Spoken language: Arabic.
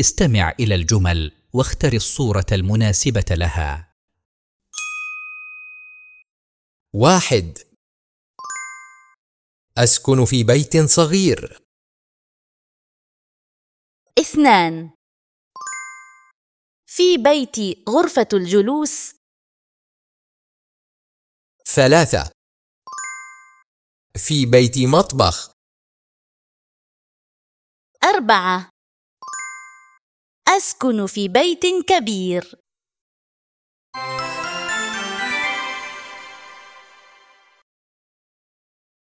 استمع إلى الجمل واختر الصورة المناسبة لها. واحد. أسكن في بيت صغير. اثنان. في بيتي غرفة الجلوس. ثلاثة. في بيتي مطبخ. أربعة. أسكن في بيت كبير.